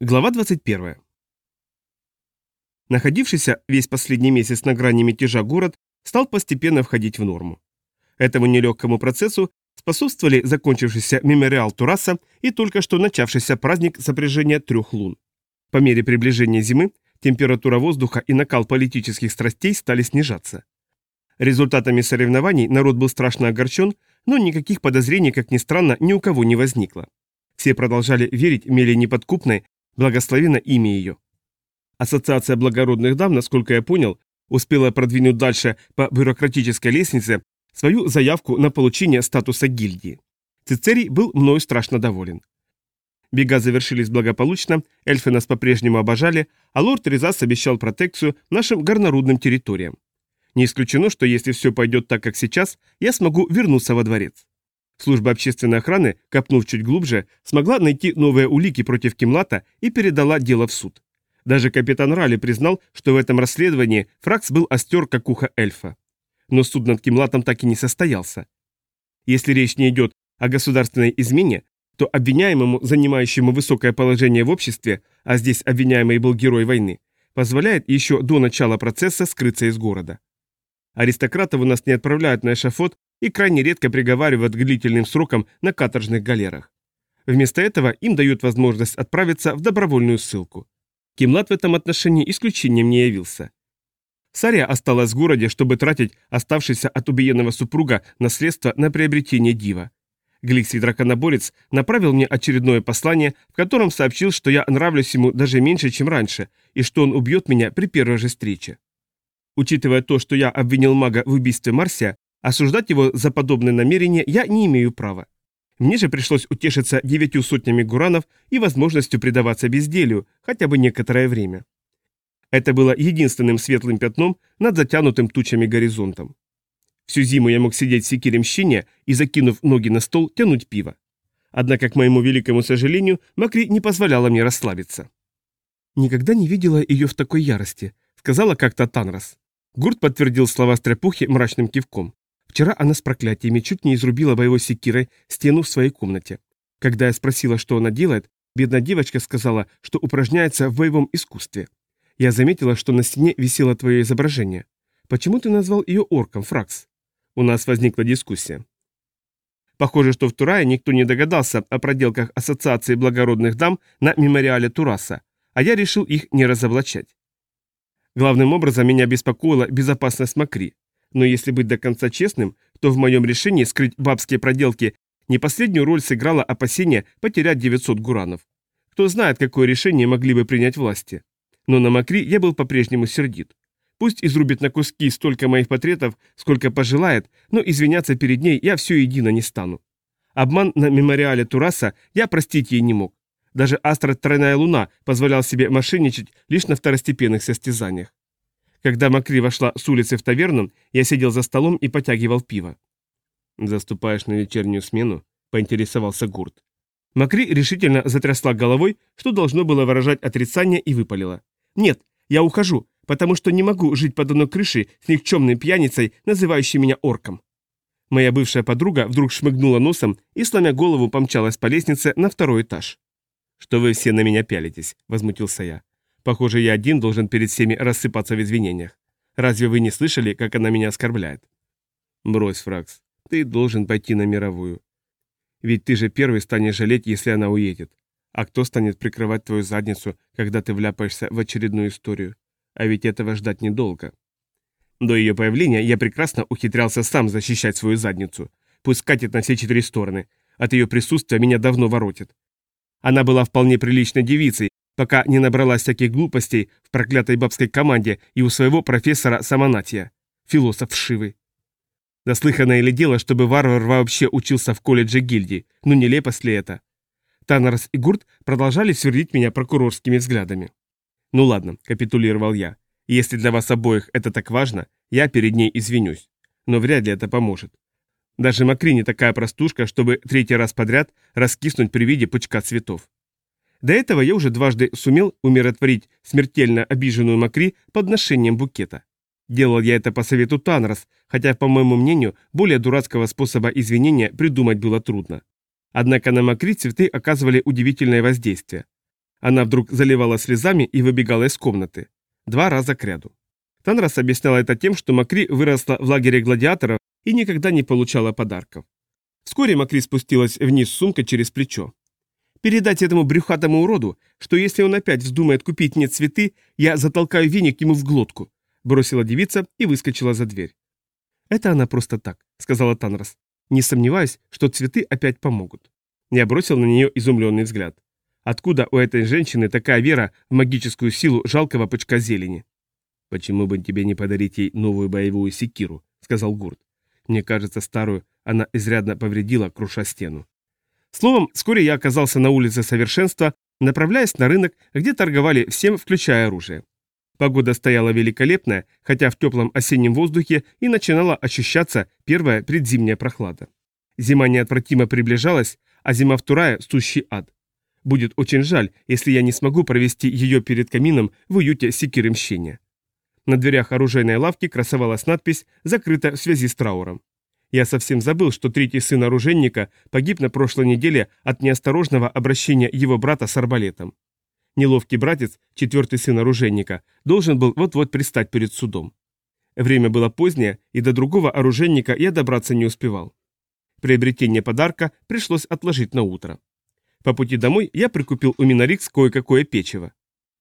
Глава 21. Находившийся весь последний месяц на грани мятежа город стал постепенно входить в норму. Этому нелегкому процессу способствовали закончившийся мемориал Тураса и только что начавшийся праздник сопряжения трех лун. По мере приближения зимы температура воздуха и накал политических страстей стали снижаться. Результатами соревнований народ был страшно огорчен, но никаких подозрений, как ни странно, ни у кого не возникло. Все продолжали верить Меле неподкупной Благословено имя ее. Ассоциация благородных дам, насколько я понял, успела продвинуть дальше по бюрократической лестнице свою заявку на получение статуса гильдии. Цицерий был мною страшно доволен. Бега завершились благополучно, эльфы нас по-прежнему обожали, а лорд Резас обещал протекцию нашим горнорудным территориям. Не исключено, что если все пойдет так, как сейчас, я смогу вернуться во дворец. Служба общественной охраны, копнув чуть глубже, смогла найти новые улики против Кимлата и передала дело в суд. Даже капитан Ралли признал, что в этом расследовании Фракс был остер, как ухо эльфа. Но суд над Кимлатом так и не состоялся. Если речь не идет о государственной измене, то обвиняемому, занимающему высокое положение в обществе, а здесь обвиняемый был герой войны, позволяет еще до начала процесса скрыться из города. Аристократов у нас не отправляют на эшафот и крайне редко приговаривают к длительным срокам на каторжных галерах. Вместо этого им дают возможность отправиться в добровольную ссылку. Кимлад в этом отношении исключением не явился. Сария осталась в городе, чтобы тратить оставшееся от убиенного супруга наследство на приобретение дива. Гликсий драконоборец направил мне очередное послание, в котором сообщил, что я нравлюсь ему даже меньше, чем раньше, и что он убьет меня при первой же встрече. Учитывая то, что я обвинил мага в убийстве Марсия, Осуждать его за подобное намерение я не имею права. Мне же пришлось утешиться девятью сотнями гуранов и возможностью предаваться безделью, хотя бы некоторое время. Это было единственным светлым пятном над затянутым тучами горизонтом. Всю зиму я мог сидеть в секире мщения и, закинув ноги на стол, тянуть пиво. Однако, к моему великому сожалению, Макри не позволяла мне расслабиться. «Никогда не видела ее в такой ярости», — сказала как-то Танрос. Гурт подтвердил слова Стряпухи мрачным кивком. Вчера она с проклятиями чуть не изрубила боевой секирой стену в своей комнате. Когда я спросила, что она делает, бедная девочка сказала, что упражняется в боевом искусстве. Я заметила, что на стене висело твое изображение. Почему ты назвал ее орком, Фракс? У нас возникла дискуссия. Похоже, что в Турае никто не догадался о проделках Ассоциации благородных дам на мемориале Тураса, а я решил их не разоблачать. Главным образом меня беспокоила безопасность Макри. Но если быть до конца честным, то в моем решении скрыть бабские проделки не последнюю роль сыграло опасение потерять 900 гуранов. Кто знает, какое решение могли бы принять власти. Но на Макри я был по-прежнему сердит. Пусть изрубит на куски столько моих портретов, сколько пожелает, но извиняться перед ней я все едино не стану. Обман на мемориале Тураса я простить ей не мог. Даже Астра Тройная Луна позволял себе мошенничать лишь на второстепенных состязаниях. Когда Макри вошла с улицы в таверну, я сидел за столом и потягивал пиво. «Заступаешь на вечернюю смену?» – поинтересовался Гурт. Макри решительно затрясла головой, что должно было выражать отрицание, и выпалила. «Нет, я ухожу, потому что не могу жить под одной крышей с никчемной пьяницей, называющей меня орком». Моя бывшая подруга вдруг шмыгнула носом и, сломя голову, помчалась по лестнице на второй этаж. «Что вы все на меня пялитесь?» – возмутился я. Похоже, я один должен перед всеми рассыпаться в извинениях. Разве вы не слышали, как она меня оскорбляет? Брось, Фракс, ты должен пойти на мировую. Ведь ты же первый станешь жалеть, если она уедет. А кто станет прикрывать твою задницу, когда ты вляпаешься в очередную историю? А ведь этого ждать недолго. До ее появления я прекрасно ухитрялся сам защищать свою задницу. Пусть катит на все четыре стороны. От ее присутствия меня давно воротит. Она была вполне приличной девицей, пока не набралась всяких глупостей в проклятой бабской команде и у своего профессора Самонатия. Философ шивый. Наслыханное ли дело, чтобы варвар вообще учился в колледже гильдии? Ну нелепость ли это? Таннерс и Гурт продолжали свердить меня прокурорскими взглядами. «Ну ладно», — капитулировал я. «Если для вас обоих это так важно, я перед ней извинюсь. Но вряд ли это поможет. Даже Макри не такая простушка, чтобы третий раз подряд раскиснуть при виде пучка цветов. До этого я уже дважды сумел умиротворить смертельно обиженную Макри подношением букета. Делал я это по совету Танрос, хотя, по моему мнению, более дурацкого способа извинения придумать было трудно. Однако на Макри цветы оказывали удивительное воздействие. Она вдруг заливала слезами и выбегала из комнаты. Два раза к ряду. Танрас объясняла это тем, что Макри выросла в лагере гладиаторов и никогда не получала подарков. Вскоре Макри спустилась вниз сумкой через плечо. «Передать этому брюхатому уроду, что если он опять вздумает купить мне цветы, я затолкаю веник ему в глотку», бросила девица и выскочила за дверь. «Это она просто так», — сказала Танрос. «Не сомневаюсь, что цветы опять помогут». Я бросил на нее изумленный взгляд. Откуда у этой женщины такая вера в магическую силу жалкого пучка зелени? «Почему бы тебе не подарить ей новую боевую секиру?» — сказал Гурт. «Мне кажется, старую она изрядно повредила, круша стену. Словом, вскоре я оказался на улице Совершенства, направляясь на рынок, где торговали всем, включая оружие. Погода стояла великолепная, хотя в теплом осеннем воздухе и начинала ощущаться первая предзимняя прохлада. Зима неотвратимо приближалась, а зима в Турае – сущий ад. Будет очень жаль, если я не смогу провести ее перед камином в уюте секиры мщения. На дверях оружейной лавки красовалась надпись «Закрыто в связи с трауром». Я совсем забыл, что третий сын оружейника погиб на прошлой неделе от неосторожного обращения его брата с арбалетом. Неловкий братец, четвертый сын оружейника, должен был вот-вот пристать перед судом. Время было позднее, и до другого оружейника я добраться не успевал. Приобретение подарка пришлось отложить на утро. По пути домой я прикупил у Минорикс кое-какое печево.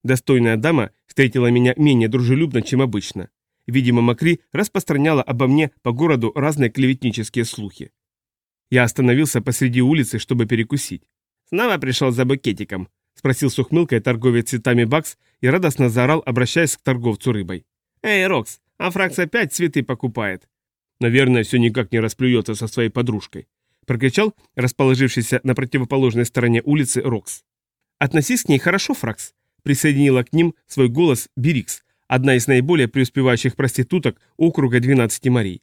Достойная дама встретила меня менее дружелюбно, чем обычно. Видимо, Макри распространяла обо мне по городу разные клеветнические слухи. Я остановился посреди улицы, чтобы перекусить. «Снова пришел за букетиком?» – спросил с ухмылкой торговец цветами Бакс и радостно заорал, обращаясь к торговцу рыбой. «Эй, Рокс, а Фракс опять цветы покупает?» «Наверное, все никак не расплюется со своей подружкой», – прокричал расположившийся на противоположной стороне улицы Рокс. «Относись к ней хорошо, Фракс», – присоединила к ним свой голос Бирикс, одна из наиболее преуспевающих проституток округа 12 морей.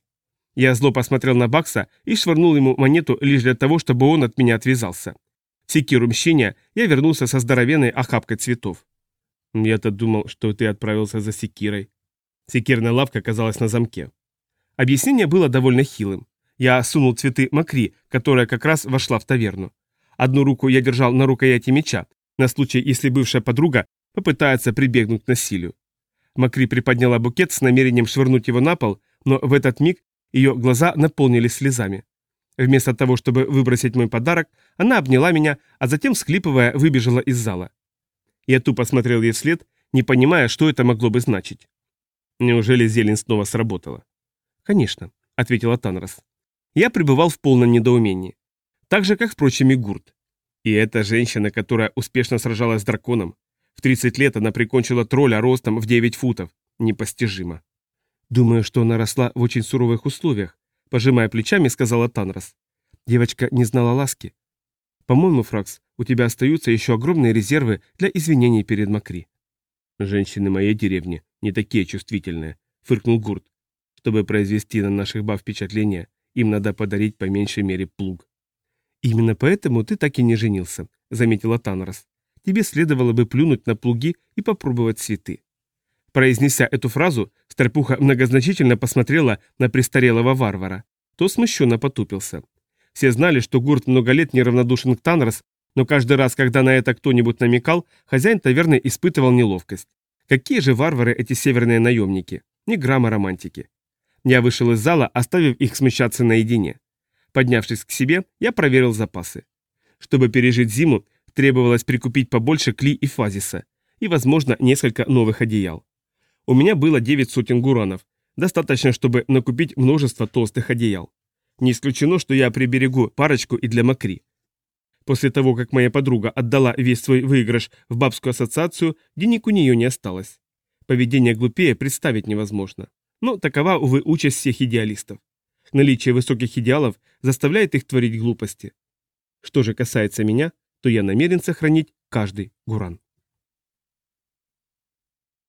Я зло посмотрел на Бакса и швырнул ему монету лишь для того, чтобы он от меня отвязался. В «Секиру мщения» я вернулся со здоровенной охапкой цветов. Я-то думал, что ты отправился за секирой. Секирная лавка оказалась на замке. Объяснение было довольно хилым. Я сунул цветы Макри, которая как раз вошла в таверну. Одну руку я держал на рукояти меча, на случай, если бывшая подруга попытается прибегнуть к насилию. Макри приподняла букет с намерением швырнуть его на пол, но в этот миг ее глаза наполнились слезами. Вместо того, чтобы выбросить мой подарок, она обняла меня, а затем, всхлипывая, выбежала из зала. Я тупо смотрел ей вслед, не понимая, что это могло бы значить. Неужели зелень снова сработала? «Конечно», — ответила Танрос. Я пребывал в полном недоумении. Так же, как, впрочем, и Гурт. И эта женщина, которая успешно сражалась с драконом, в 30 лет она прикончила тролля ростом в 9 футов. Непостижимо. Думаю, что она росла в очень суровых условиях, пожимая плечами, сказала Танрос. Девочка не знала ласки. По-моему, Фракс, у тебя остаются еще огромные резервы для извинений перед Макри. Женщины моей деревни не такие чувствительные, фыркнул Гурт. Чтобы произвести на наших баб впечатление, им надо подарить по меньшей мере плуг. Именно поэтому ты так и не женился, заметила Танрос тебе следовало бы плюнуть на плуги и попробовать цветы. Произнеся эту фразу, Старпуха многозначительно посмотрела на престарелого варвара. То смущенно потупился. Все знали, что Гурт много лет неравнодушен к Танрос, но каждый раз, когда на это кто-нибудь намекал, хозяин таверны испытывал неловкость. Какие же варвары эти северные наемники? Ни грамма романтики. Я вышел из зала, оставив их смещаться наедине. Поднявшись к себе, я проверил запасы. Чтобы пережить зиму, Требовалось прикупить побольше кли и фазиса, и, возможно, несколько новых одеял. У меня было 9 сотен гуранов, достаточно, чтобы накупить множество толстых одеял. Не исключено, что я приберегу парочку и для Макри. После того, как моя подруга отдала весь свой выигрыш в бабскую ассоциацию, денег у нее не осталось. Поведение глупее представить невозможно. Но такова, увы, участь всех идеалистов. Наличие высоких идеалов заставляет их творить глупости. Что же касается меня, то я намерен сохранить каждый гуран.